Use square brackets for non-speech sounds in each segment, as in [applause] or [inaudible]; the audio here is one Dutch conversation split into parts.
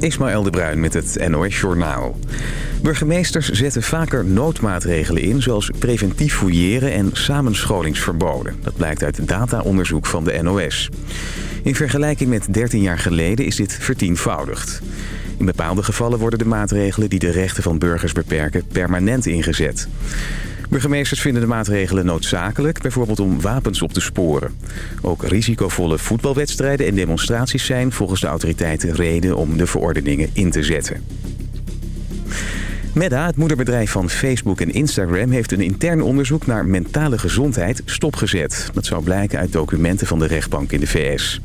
Ismaël de Bruin met het NOS Journaal. Burgemeesters zetten vaker noodmaatregelen in... zoals preventief fouilleren en samenscholingsverboden. Dat blijkt uit dataonderzoek van de NOS. In vergelijking met 13 jaar geleden is dit vertienvoudigd. In bepaalde gevallen worden de maatregelen die de rechten van burgers beperken... permanent ingezet. Burgemeesters vinden de maatregelen noodzakelijk, bijvoorbeeld om wapens op te sporen. Ook risicovolle voetbalwedstrijden en demonstraties zijn volgens de autoriteiten reden om de verordeningen in te zetten. Meta, het moederbedrijf van Facebook en Instagram... heeft een intern onderzoek naar mentale gezondheid stopgezet. Dat zou blijken uit documenten van de rechtbank in de VS.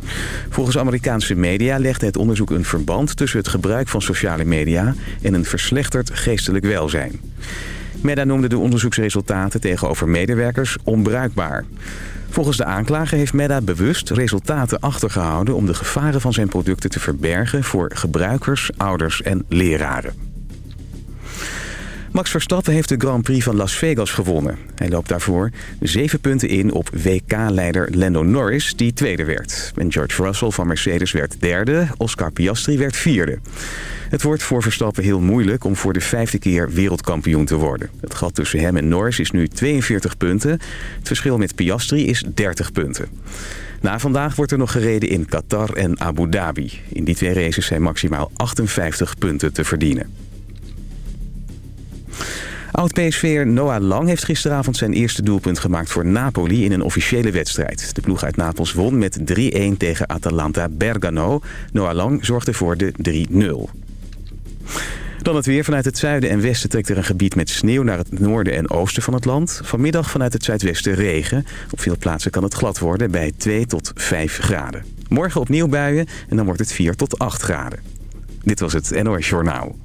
Volgens Amerikaanse media legde het onderzoek een verband... tussen het gebruik van sociale media en een verslechterd geestelijk welzijn. Meta noemde de onderzoeksresultaten tegenover medewerkers onbruikbaar. Volgens de aanklager heeft Meta bewust resultaten achtergehouden... om de gevaren van zijn producten te verbergen voor gebruikers, ouders en leraren. Max Verstappen heeft de Grand Prix van Las Vegas gewonnen. Hij loopt daarvoor zeven punten in op WK-leider Lando Norris, die tweede werd. En George Russell van Mercedes werd derde, Oscar Piastri werd vierde. Het wordt voor Verstappen heel moeilijk om voor de vijfde keer wereldkampioen te worden. Het gat tussen hem en Norris is nu 42 punten. Het verschil met Piastri is 30 punten. Na vandaag wordt er nog gereden in Qatar en Abu Dhabi. In die twee races zijn maximaal 58 punten te verdienen. Oud-PSV'er Noah Lang heeft gisteravond zijn eerste doelpunt gemaakt voor Napoli in een officiële wedstrijd. De ploeg uit Napels won met 3-1 tegen Atalanta Bergamo. Noah Lang zorgde voor de 3-0. Dan het weer. Vanuit het zuiden en westen trekt er een gebied met sneeuw naar het noorden en oosten van het land. Vanmiddag vanuit het zuidwesten regen. Op veel plaatsen kan het glad worden bij 2 tot 5 graden. Morgen opnieuw buien en dan wordt het 4 tot 8 graden. Dit was het NOS Journaal.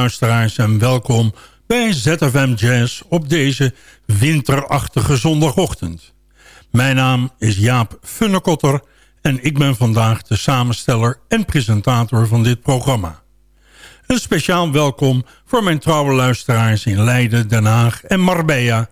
Luisteraars en welkom bij ZFM Jazz op deze winterachtige zondagochtend. Mijn naam is Jaap Funnekotter en ik ben vandaag de samensteller en presentator van dit programma. Een speciaal welkom voor mijn trouwe luisteraars in Leiden, Den Haag en Marbella...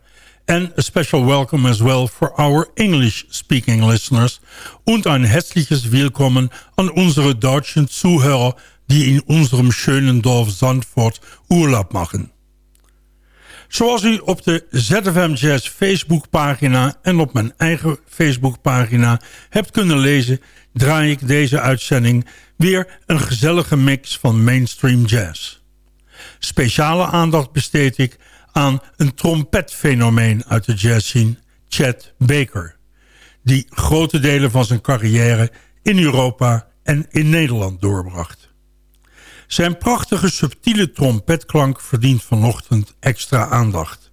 and a special welcome as well for our English-speaking listeners und ein herzliches Willkommen an unsere deutschen Zuhörer die in unserem schönen Dorf Zandvoort Urlaub machen. Zoals u op de ZFM Jazz Facebookpagina en op mijn eigen Facebookpagina hebt kunnen lezen... draai ik deze uitzending weer een gezellige mix van mainstream jazz. Speciale aandacht besteed ik aan een trompetfenomeen uit de jazzscene, Chet Baker... die grote delen van zijn carrière in Europa en in Nederland doorbracht. Zijn prachtige subtiele trompetklank verdient vanochtend extra aandacht.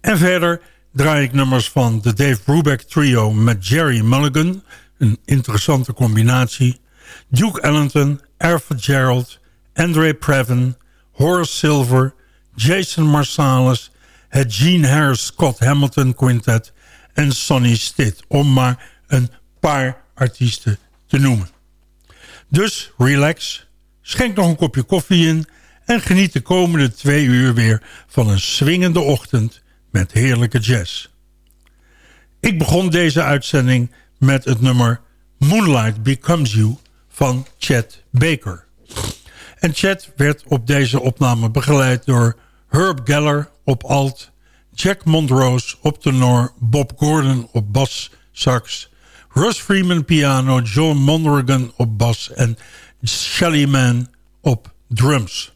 En verder draai ik nummers van de Dave Brubeck Trio met Jerry Mulligan... een interessante combinatie... Duke Ellington, Arthur Gerald, Andre Previn, Horace Silver... Jason Marsalis, het Gene Harris Scott Hamilton Quintet... en Sonny Stitt, om maar een paar artiesten te noemen. Dus relax Schenk nog een kopje koffie in en geniet de komende twee uur weer van een swingende ochtend met heerlijke jazz. Ik begon deze uitzending met het nummer Moonlight Becomes You van Chet Baker. En Chet werd op deze opname begeleid door Herb Geller op alt, Jack Montrose op tenor, Bob Gordon op bas, sax, Russ Freeman piano, John Mondragon op bas en Shelly Man op drums.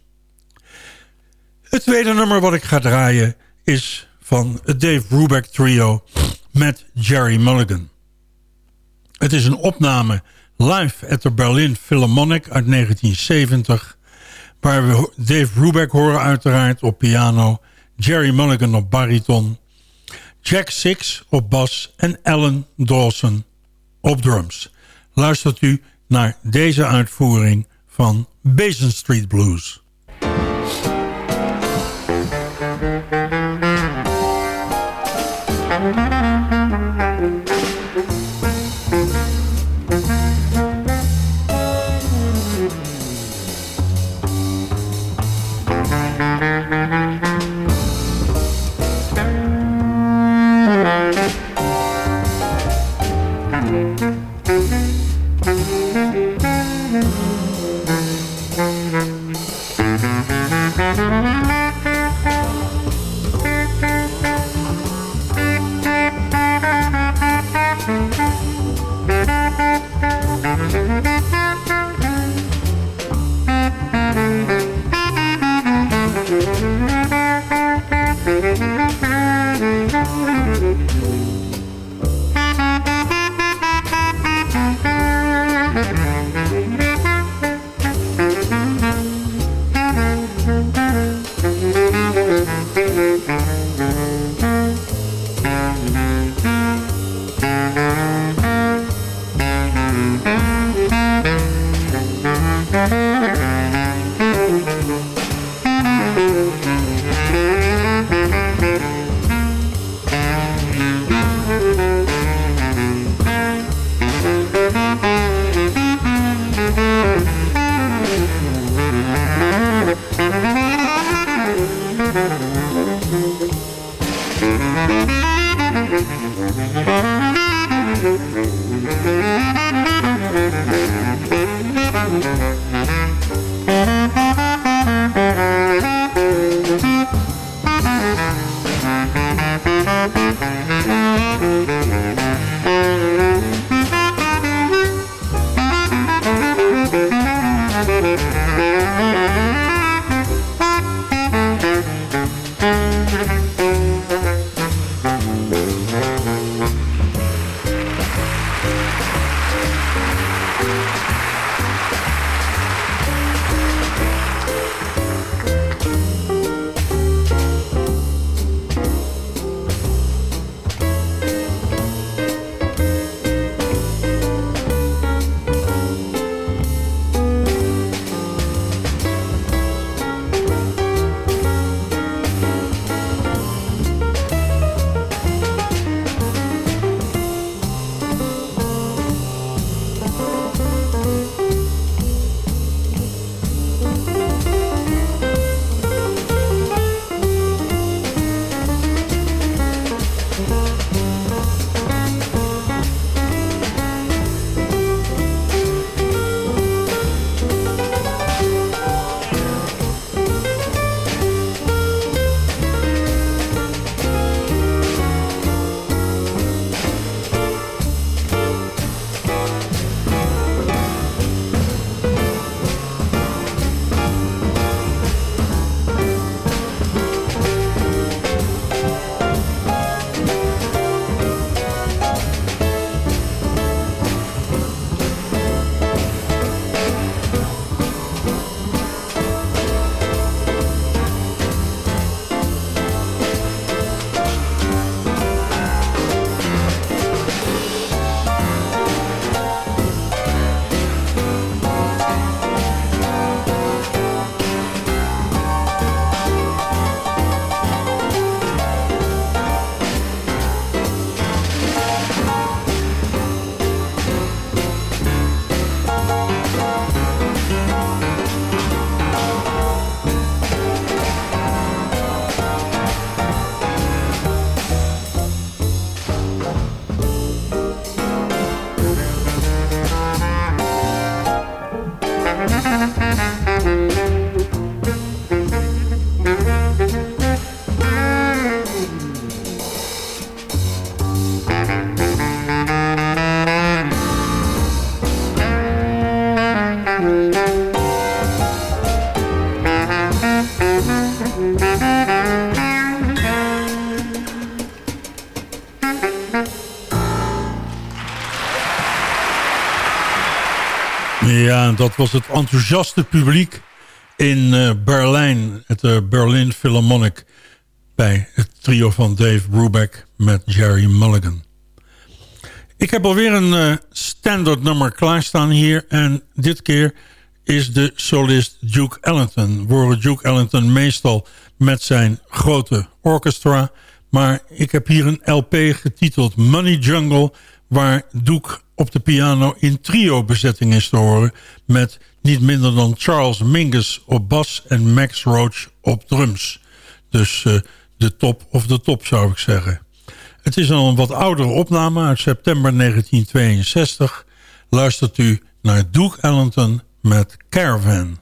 Het tweede nummer wat ik ga draaien is van het Dave Brubeck Trio met Jerry Mulligan. Het is een opname live at the Berlin Philharmonic uit 1970... waar we Dave Brubeck horen uiteraard op piano... Jerry Mulligan op bariton... Jack Six op bas en Alan Dawson op drums. Luistert u naar deze uitvoering van Basin Street Blues. Dat was het enthousiaste publiek in uh, Berlijn. Het uh, Berlin Philharmonic. Bij het trio van Dave Brubeck met Jerry Mulligan. Ik heb alweer een uh, standaard nummer klaarstaan hier. En dit keer is de solist Duke Ellington. We horen Duke Ellington meestal met zijn grote orchestra. Maar ik heb hier een LP getiteld Money Jungle... waar Duke op de piano in trio-bezetting is te horen... met niet minder dan Charles Mingus op bas en Max Roach op drums. Dus uh, de top of de top zou ik zeggen. Het is al een wat oudere opname uit september 1962. Luistert u naar Duke Ellington met Caravan.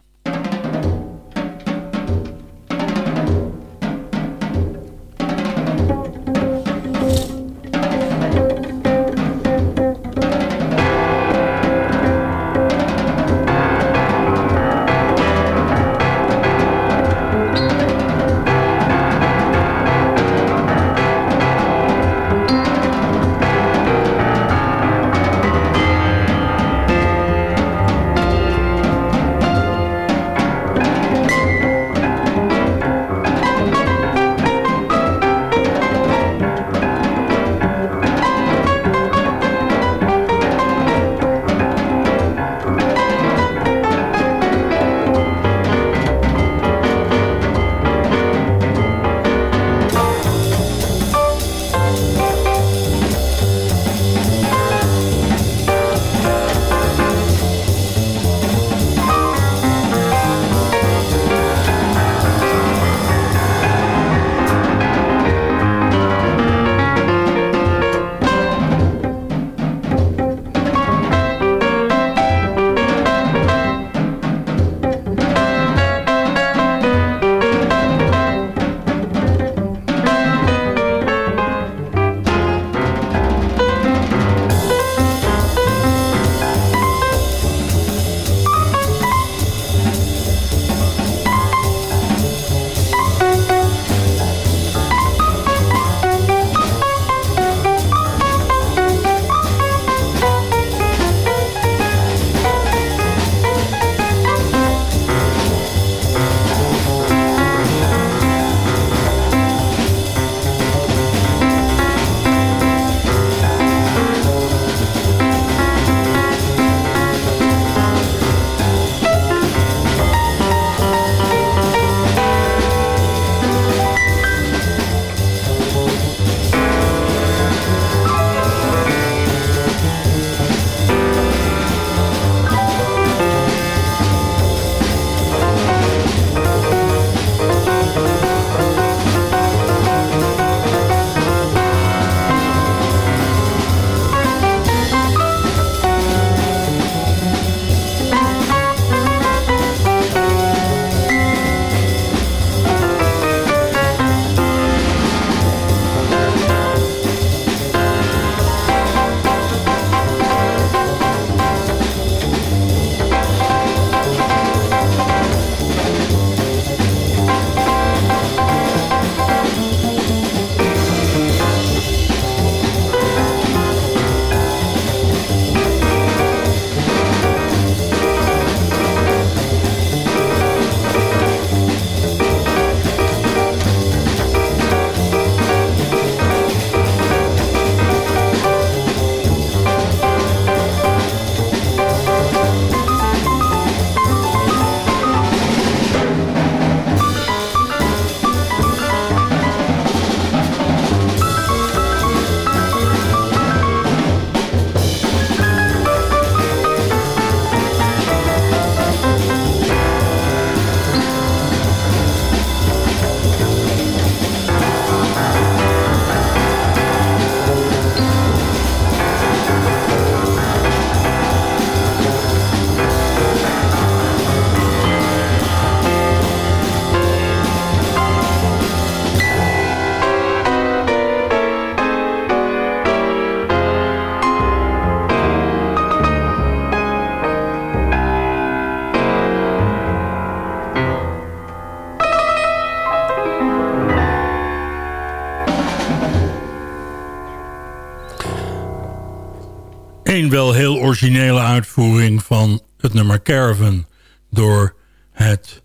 Wel heel originele uitvoering van het nummer Caravan door het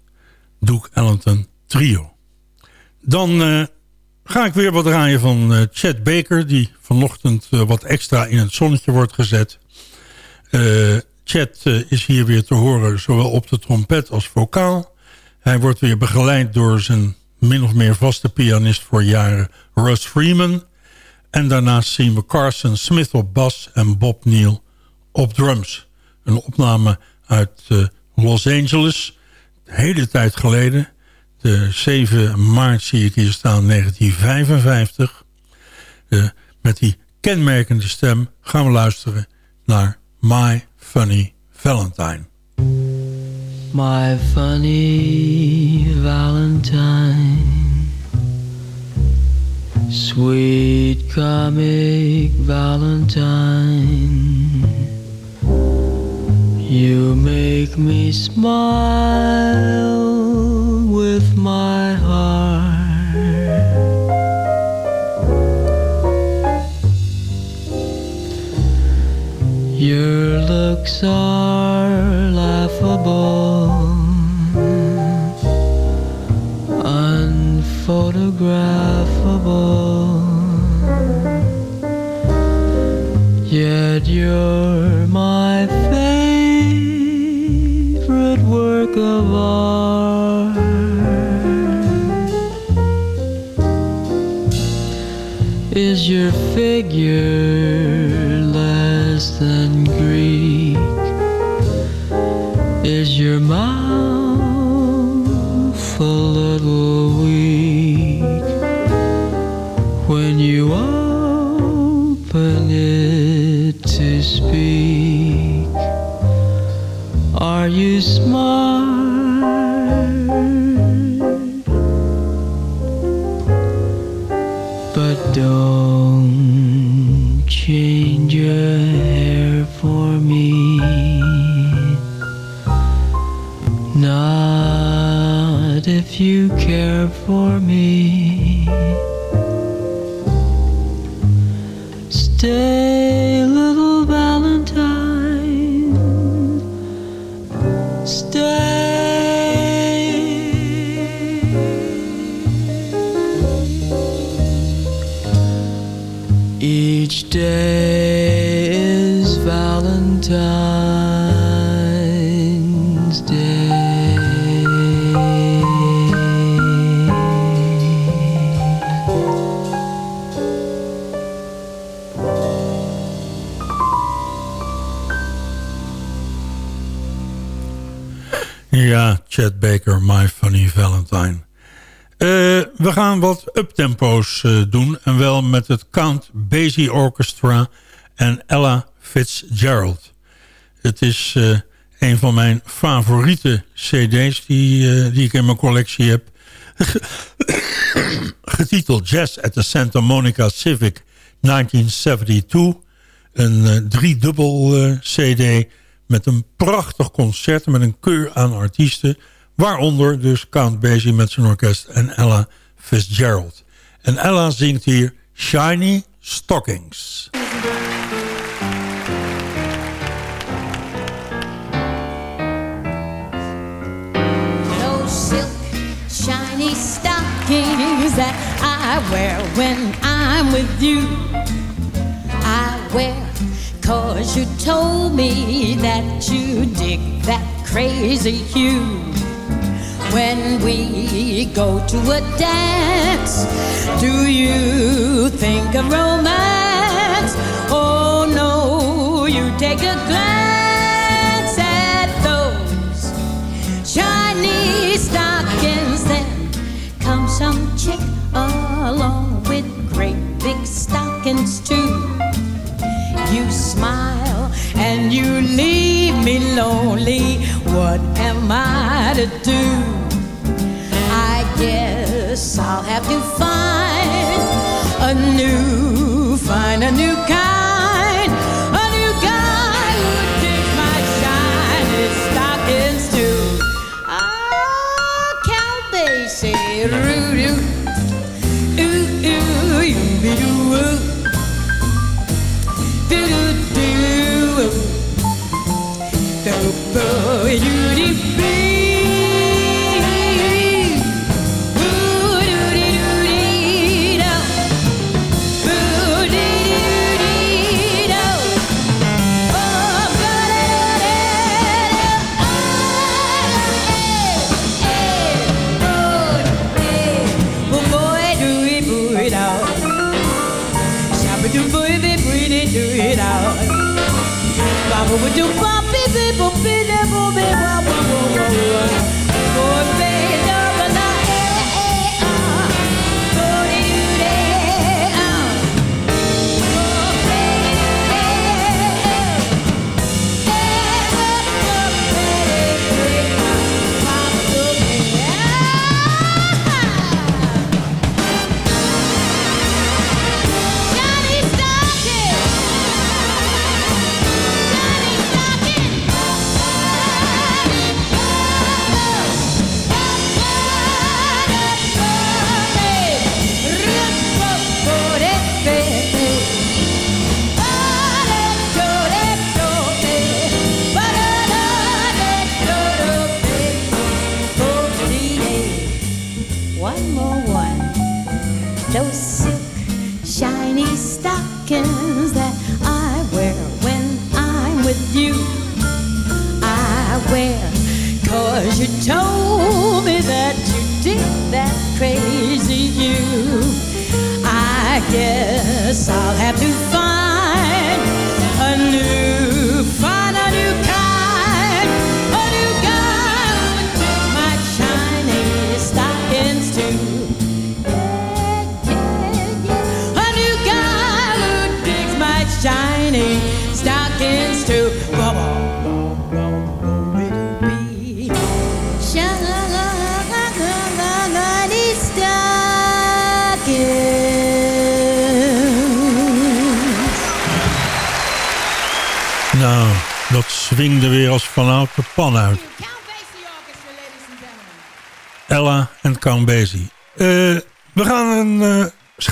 Duke Ellington trio. Dan uh, ga ik weer wat draaien van uh, Chad Baker... die vanochtend uh, wat extra in het zonnetje wordt gezet. Chad is hier weer te horen, zowel op de trompet als vocaal. Hij wordt weer begeleid door zijn min of meer vaste pianist voor jaren Russ Freeman. En daarnaast zien we Carson Smith op bas en Bob Neal op drums. Een opname uit Los Angeles, hele tijd geleden... De 7 maart zie ik hier staan 1955. Uh, met die kenmerkende stem gaan we luisteren naar My Funny Valentine. My funny Valentine Sweet comic Valentine You make me smile with my heart. Your looks are laughable, unphotographable. Yet you're of art. Is your figure less than Greek? Is your mouth a little weak when you open it to speak? Are you smart? Baker, My Funny Valentine. Eh, we gaan wat uptempo's uh, doen. En wel met het Count Basie Orchestra en Ella Fitzgerald. Het is uh, een van mijn favoriete cd's die, die ik in mijn collectie heb. [coughs] Getiteld Jazz at the Santa Monica Civic 1972. Een driedubbel cd met een prachtig concert met een keur aan artiesten. Waaronder dus Count Basie met zijn orkest en Ella Fitzgerald. En Ella zingt hier Shiny Stockings. Shiny stockings that I wear when I'm with you. I wear Cause you told me that you dig that crazy hue When we go to a dance Do you think of romance? Oh no, you take a glance at those shiny stockings Then comes some chick along with great big stockings too you smile and you leave me lonely. What am I to do? A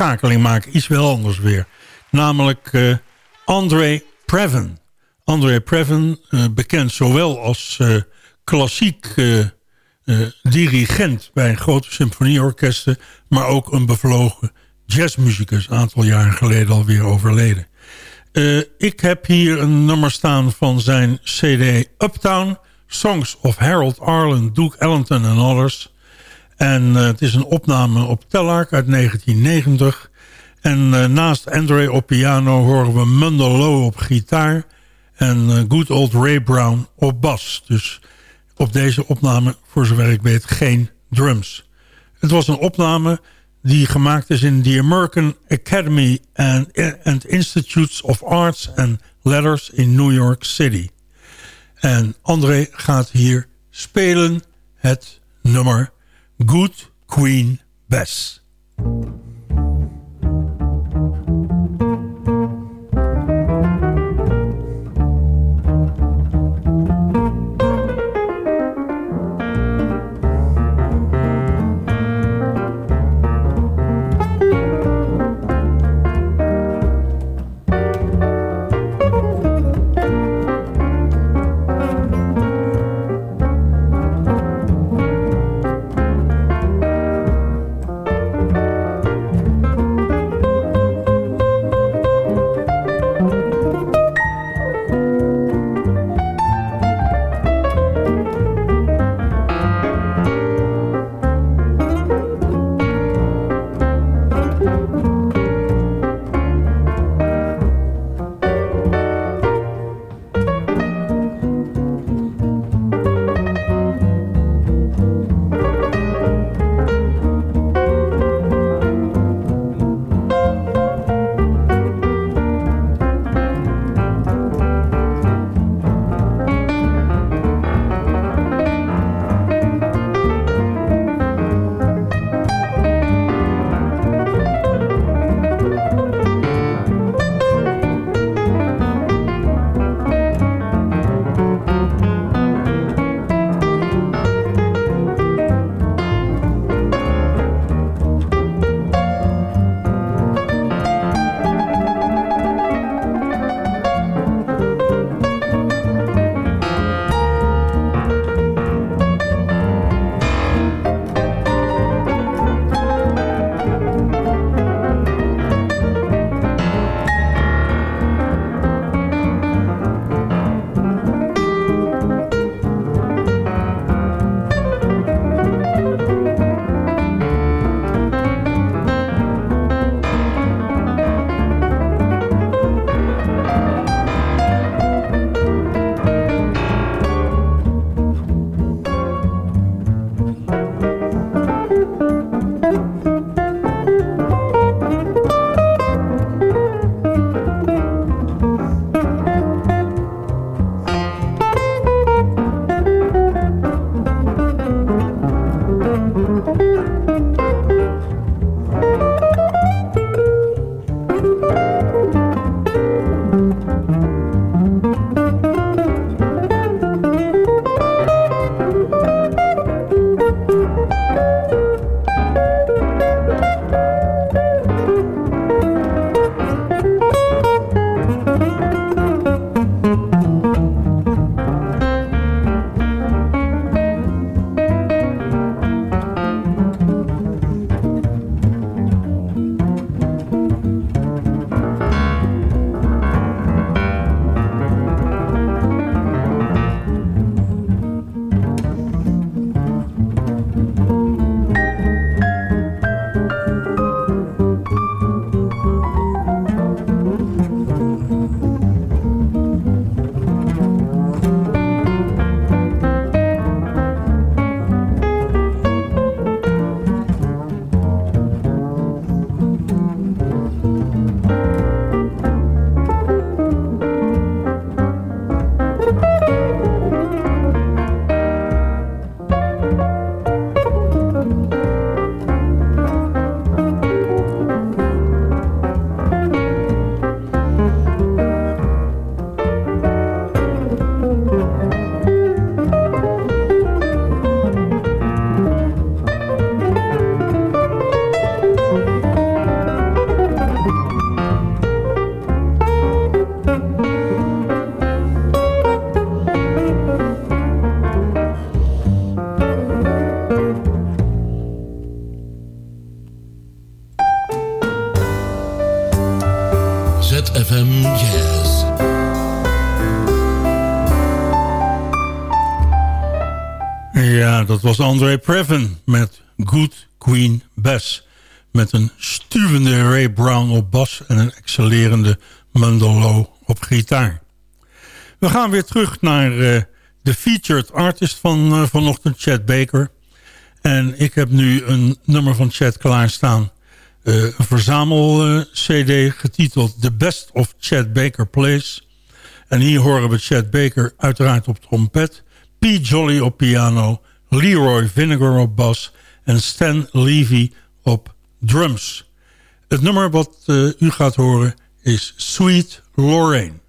schakeling maken, iets wel anders weer. Namelijk uh, André Previn. André Previn, bekend zowel als klassiek dirigent bij grote symfonieorkesten... maar ook een bevlogen jazzmuzikus, een aantal jaren geleden alweer overleden. Ik heb hier een nummer staan van zijn cd Uptown. Songs of Harold Arlen, Duke Ellington en others. En uh, het is een opname op Tellark uit 1990. En uh, naast Andre op piano horen we Mundell Lowe op gitaar. En good old Ray Brown op bas. Dus op deze opname, voor zover ik weet, geen drums. Het was een opname die gemaakt is in de American Academy and, and Institutes of Arts and Letters in New York City. En André gaat hier spelen het nummer Good Queen Bess. Was André Previn met Good Queen Bess. Met een stuwende Ray Brown op bas en een excellerende Mandolo op gitaar. We gaan weer terug naar uh, de featured artist van uh, vanochtend, Chad Baker. En ik heb nu een nummer van Chad klaarstaan. Uh, een verzamel-cd getiteld The Best of Chad Baker Plays. En hier horen we Chad Baker uiteraard op trompet... P. Jolly op piano, Leroy Vinegar op bas en Stan Levy op drums. Het nummer wat uh, u gaat horen is Sweet Lorraine.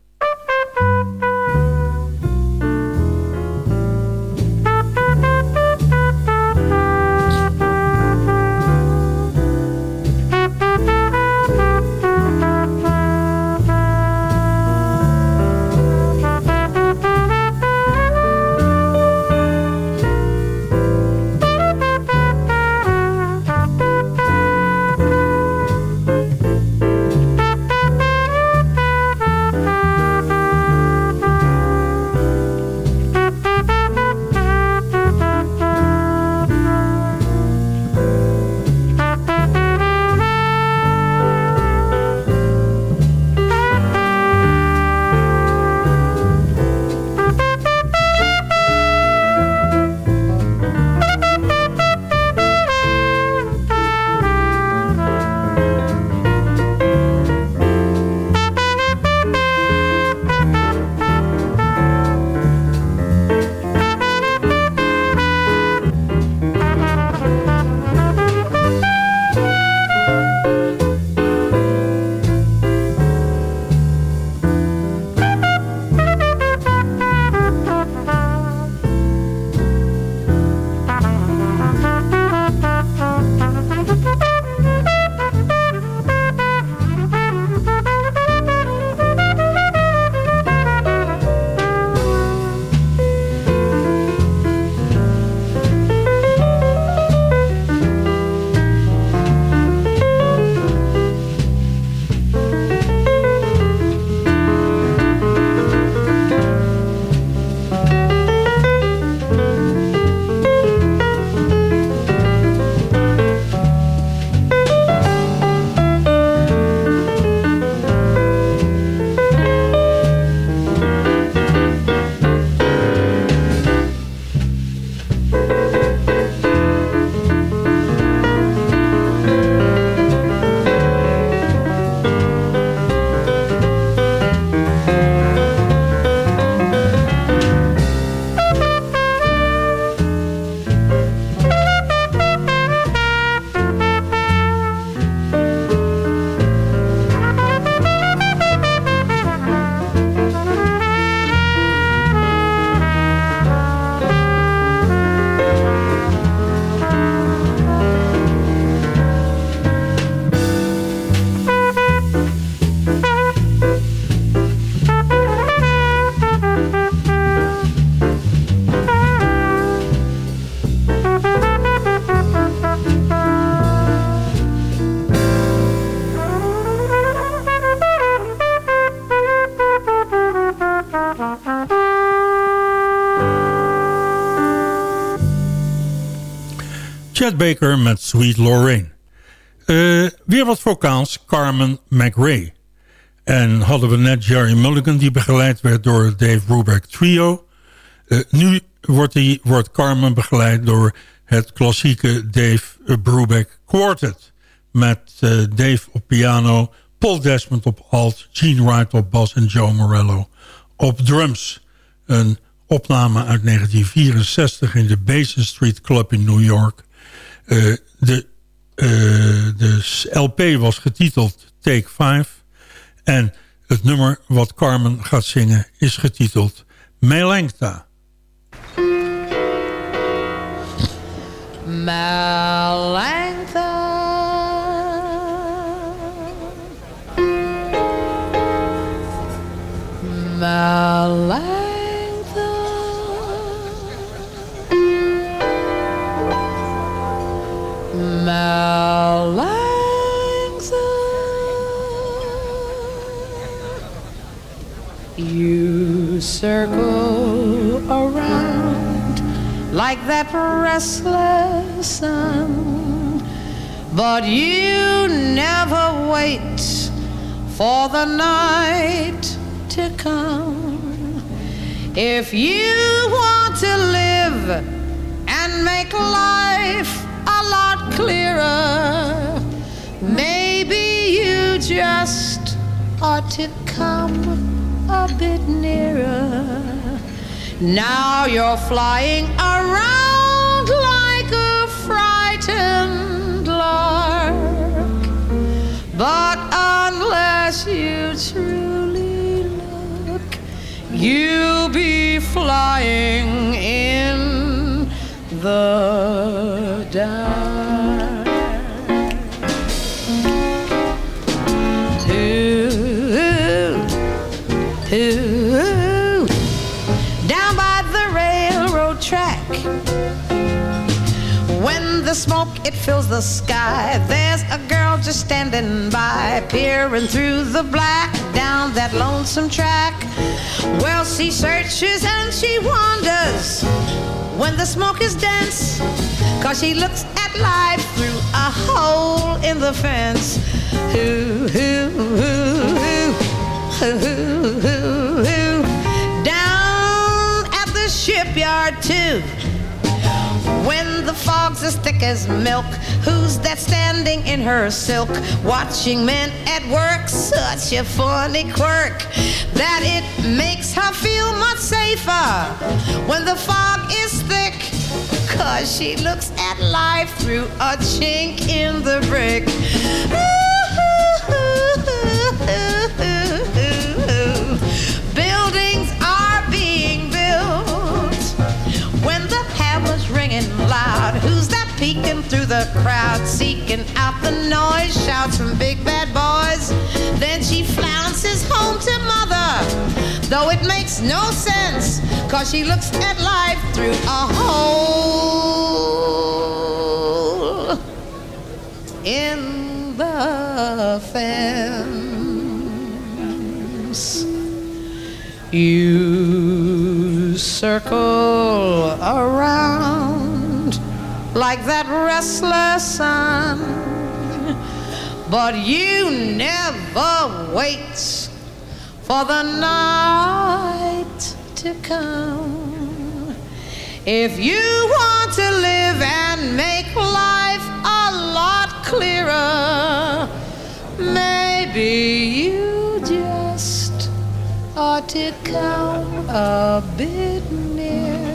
Baker met Sweet Lorraine. Uh, weer wat vocaals, Carmen McRae. En hadden we net Jerry Mulligan die begeleid werd door Dave Brubeck Trio. Uh, nu wordt, wordt Carmen begeleid door het klassieke Dave Brubeck Quartet. Met uh, Dave op piano, Paul Desmond op alt, Gene Wright op bas en Joe Morello op drums. Een opname uit 1964 in de Basin Street Club in New York. Uh, de, uh, de LP was getiteld Take 5. En het nummer wat Carmen gaat zingen is getiteld Melengta. Melengta Melengta Melanxa. You circle around like that restless sun. But you never wait for the night to come. If you want to live and make life clearer, maybe you just ought to come a bit nearer. Now you're flying around like a frightened lark. But unless you truly look, you'll be flying in the dark. The smoke it fills the sky, there's a girl just standing by, peering through the black down that lonesome track. Well, she searches and she wanders when the smoke is dense, cause she looks at life through a hole in the fence. Ooh, ooh, ooh, ooh, ooh, ooh, ooh. Down at the shipyard, too. When the fog's as thick as milk, who's that standing in her silk, watching men at work? Such a funny quirk that it makes her feel much safer when the fog is thick. Cause she looks at life through a chink in the brick. Through the crowd, seeking out the noise? Shouts from big bad boys. Then she flounces home to mother, though it makes no sense, cause she looks at life through a hole in the fence. You circle around like that restless sun, but you never wait for the night to come. If you want to live and make life a lot clearer, maybe you just ought to come a bit nearer.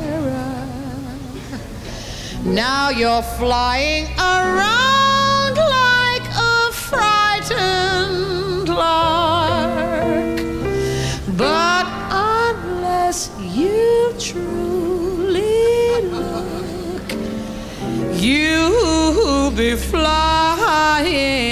Now you're flying around like a frightened lark. But unless you truly look, you'll be flying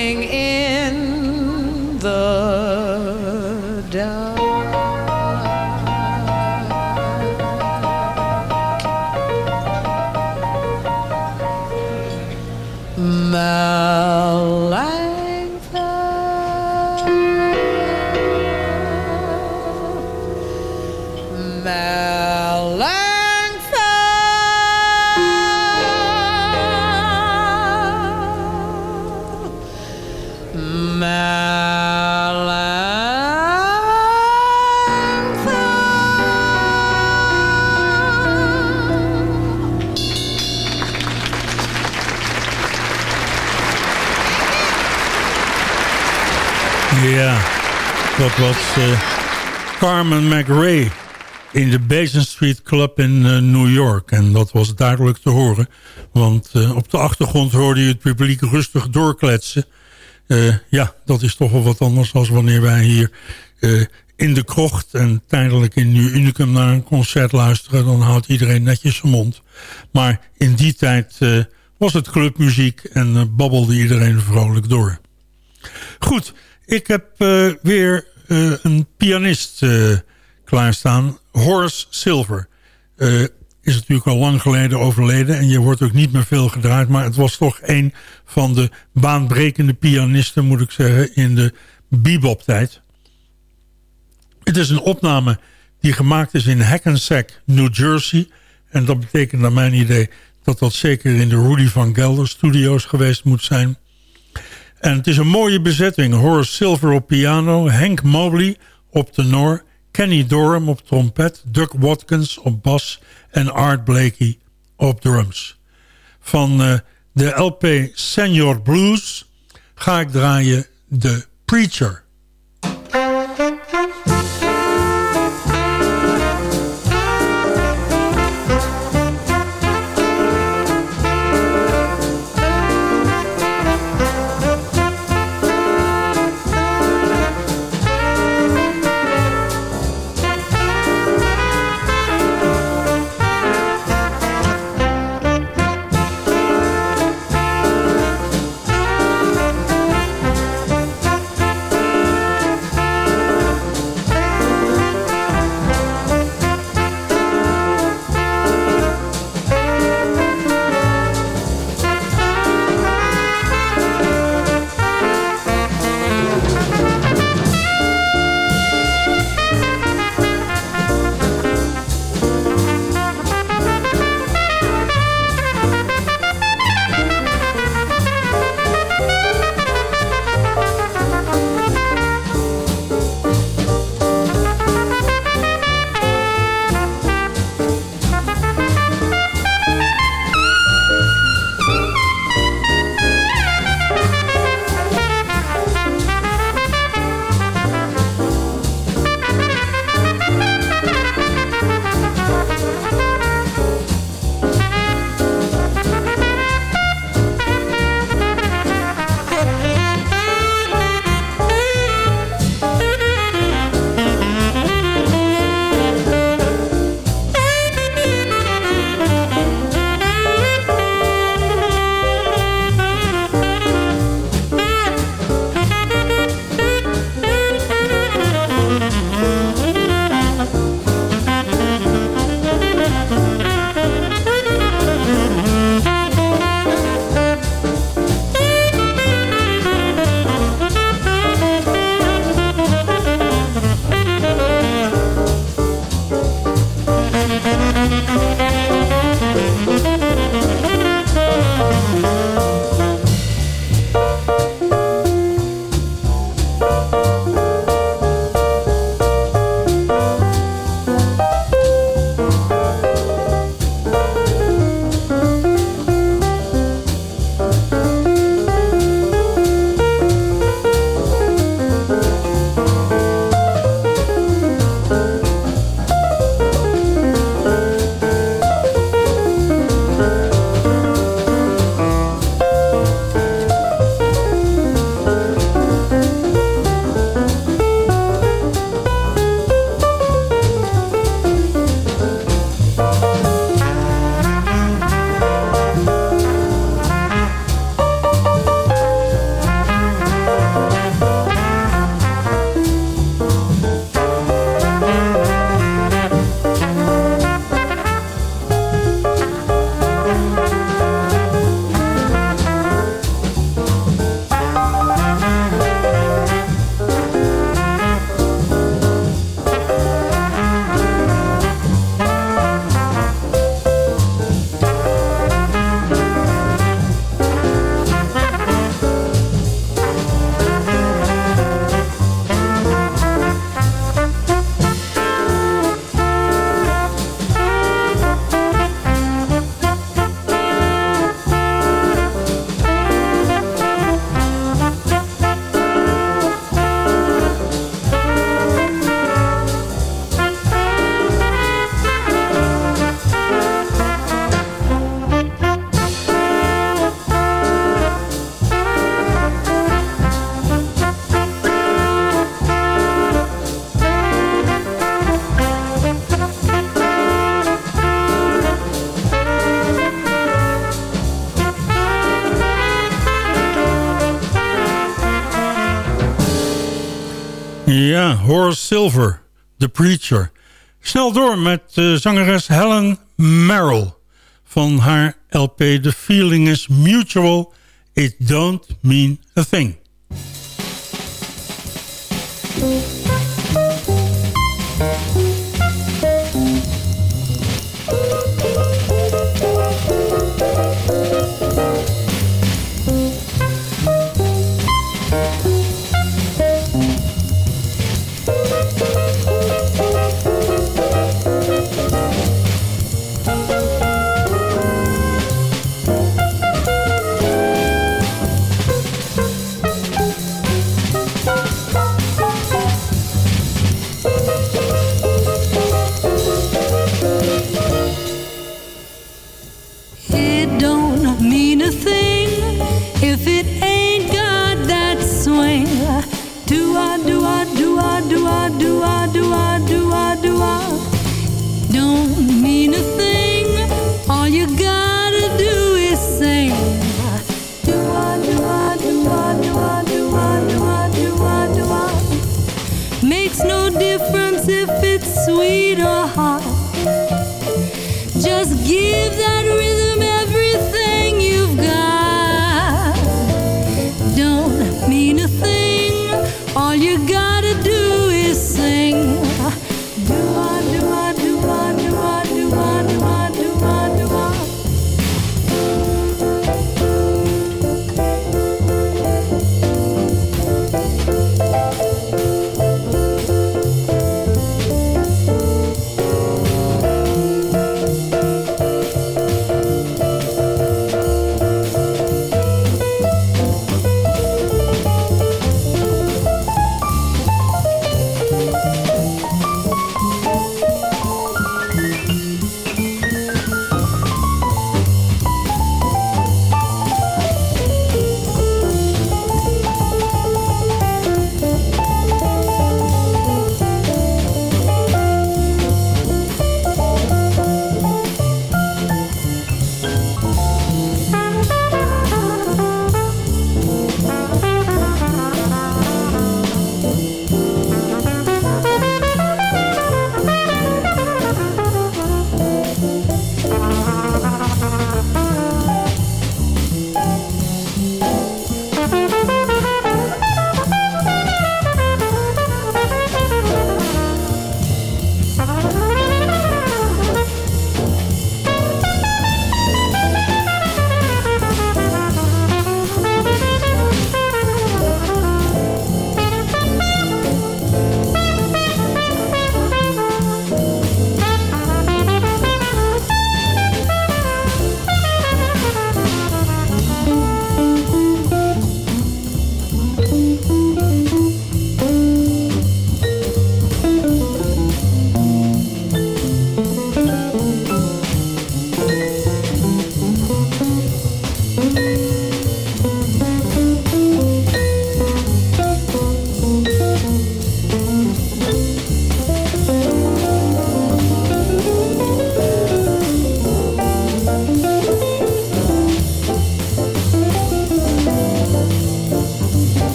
was eh, Carmen McRae in de Basin Street Club in eh, New York. En dat was duidelijk te horen, want eh, op de achtergrond hoorde je het publiek rustig doorkletsen. Ja, dat is toch wel wat anders dan wanneer wij hier in de krocht en tijdelijk in New Unicum naar een concert luisteren. Dan houdt iedereen netjes zijn mond. Maar in die tijd was het clubmuziek en babbelde iedereen vrolijk door. Goed, ik heb weer eh, een pianist eh, klaarstaan. Horace Silver. Eh, is natuurlijk al lang geleden overleden. En je wordt ook niet meer veel gedraaid. Maar het was toch een van de baanbrekende pianisten, moet ik zeggen, in de bebop-tijd. Het is een opname die gemaakt is in Hackensack, New Jersey. En dat betekent naar mijn idee dat dat zeker in de Rudy van Gelder studios geweest moet zijn. En het is een mooie bezetting. Horace Silver op piano, Hank Mobley op tenor... Kenny Dorham op trompet, Doug Watkins op bas... en Art Blakey op drums. Van uh, de LP Senior Blues ga ik draaien The Preacher... Ja, Horace Silver, The Preacher. Snel door met uh, zangeres Helen Merrill. Van haar LP The Feeling is Mutual, It Don't Mean a Thing.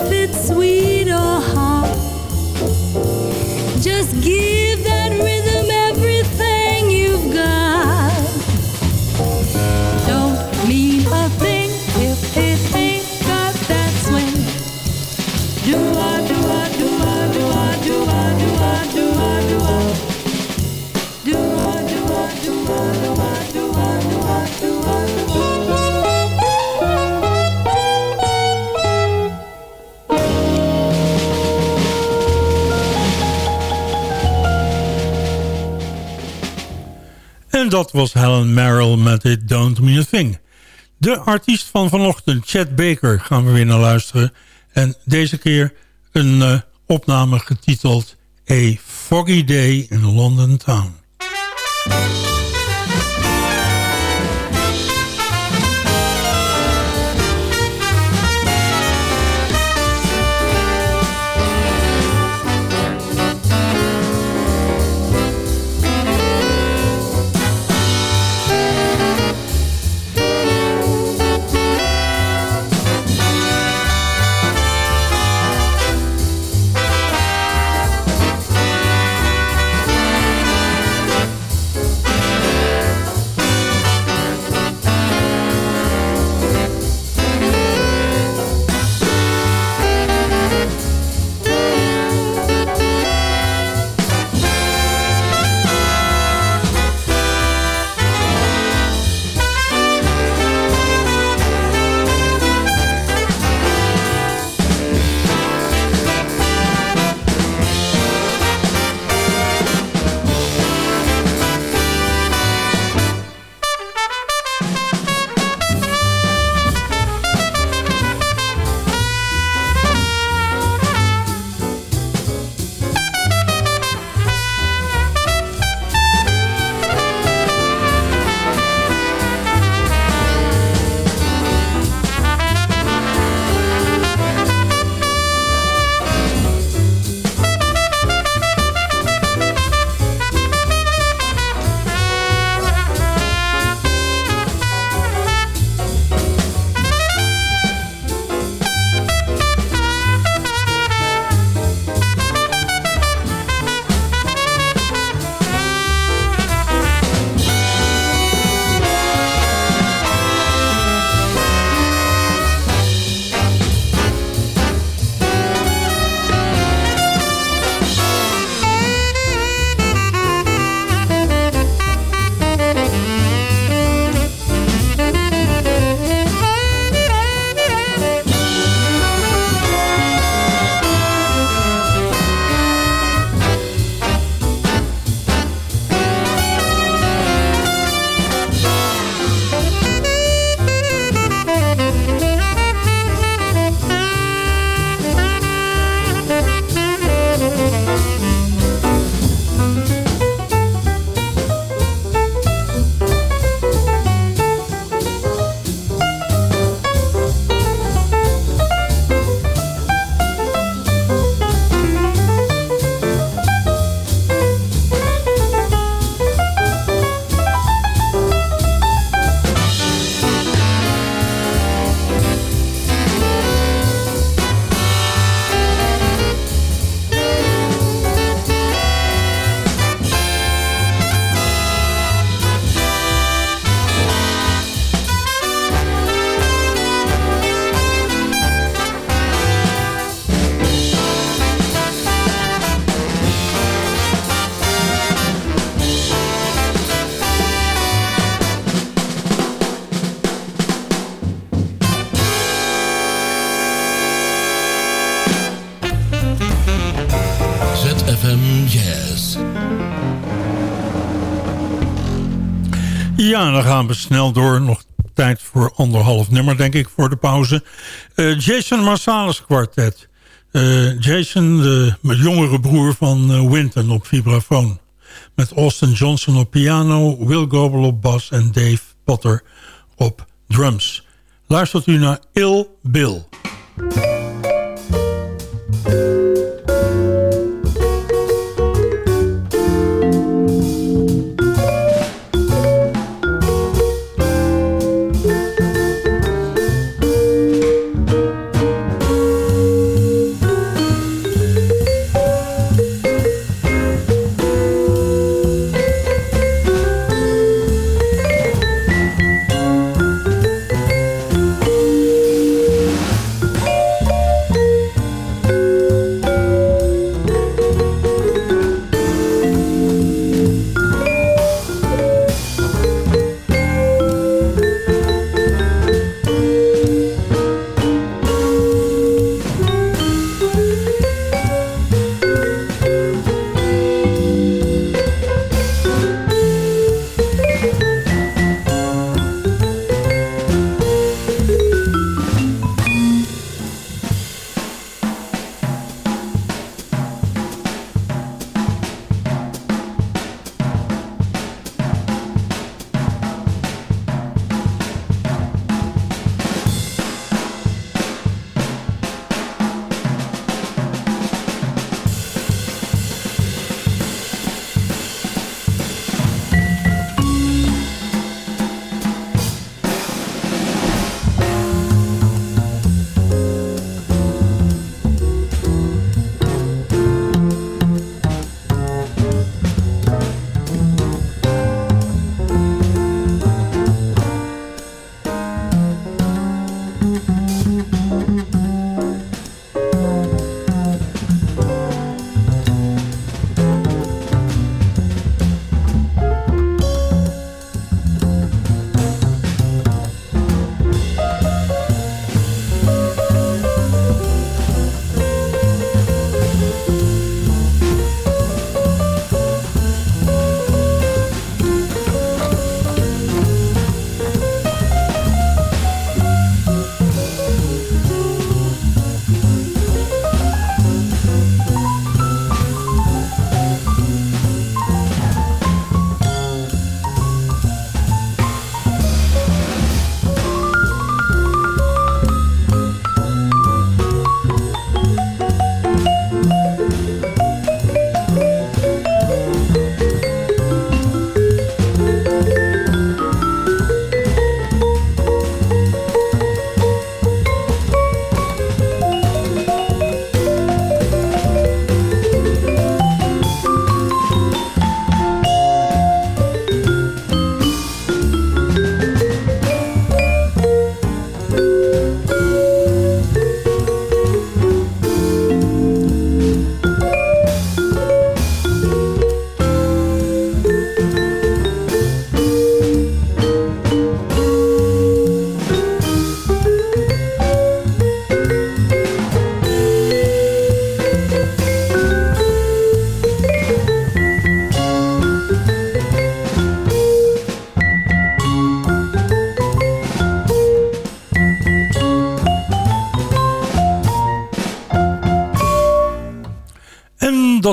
if it's sweet or hot. Just give. En dat was Helen Merrill met It Don't Mean a Thing. De artiest van vanochtend, Chad Baker, gaan we weer naar luisteren. En deze keer een eh, opname getiteld A Foggy Day in London Town. Ja, dan gaan we snel door. Nog tijd voor anderhalf nummer, denk ik, voor de pauze. Uh, Jason Marsalis kwartet. Uh, Jason, de jongere broer van uh, Winton op vibrafoon. Met Austin Johnson op piano, Will Gobel op bas en Dave Potter op drums. Luistert u naar Ill Bill.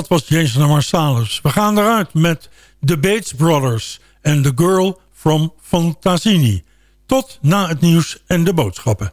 Dat was Jason Marsalis. We gaan eruit met The Bates Brothers en The Girl from Fantasini. Tot na het nieuws en de boodschappen.